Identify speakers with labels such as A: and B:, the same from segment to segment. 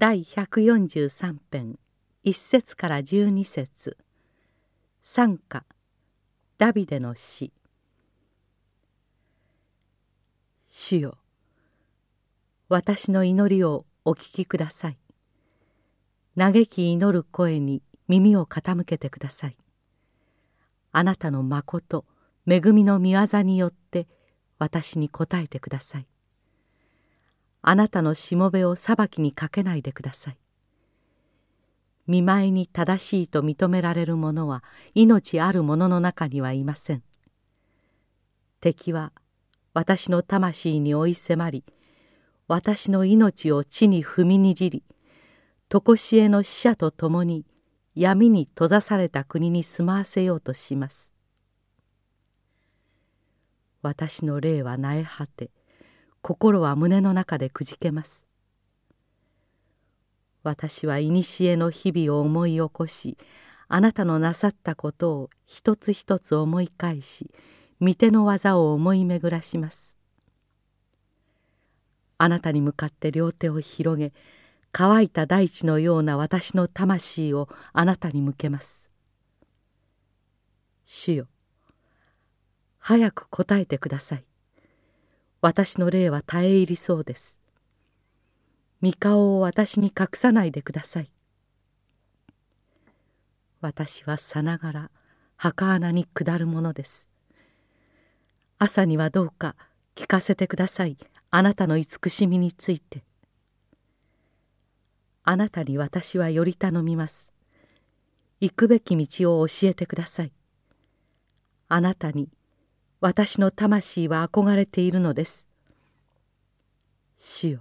A: 第143編1節から12節。賛歌ダビデの詩主よ私の祈りをお聞きください。嘆き祈る声に耳を傾けてください。あなたの誠恵みの御業によって私に答えてください。あなたのしもべを裁きにかけないでください。見舞いに正しいと認められる者は命ある者の中にはいません。敵は私の魂に追い迫り私の命を地に踏みにじり常しえの死者と共に闇に閉ざされた国に住まわせようとします。私の霊は苗果て心は胸の中でくじけます。私は古の日々を思い起こしあなたのなさったことを一つ一つ思い返し御手の技を思い巡らします。あなたに向かって両手を広げ乾いた大地のような私の魂をあなたに向けます。主よ早く答えてください。私の霊は絶え入りそうです。御顔を私に隠さないでください。私はさながら墓穴に下るものです。朝にはどうか聞かせてください。あなたの慈しみについて。あなたに私はより頼みます。行くべき道を教えてください。あなたに私の魂は憧れているのです。主よ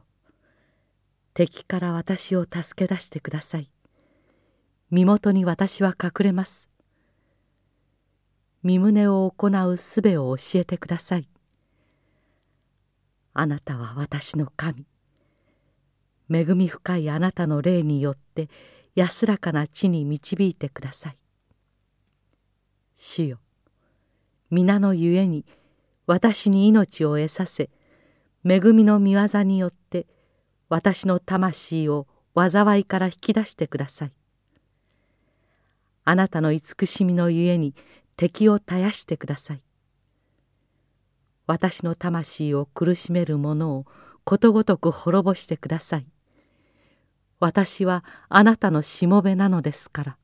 A: 敵から私を助け出してください。身元に私は隠れます。身胸を行う術を教えてください。あなたは私の神。恵み深いあなたの霊によって安らかな地に導いてください。主よ皆のゆえに私に命を得させ恵みの御業によって私の魂を災いから引き出してください。あなたの慈しみのゆえに敵を絶やしてください。私の魂を苦しめる者をことごとく滅ぼしてください。私はあなたのしもべなのですから。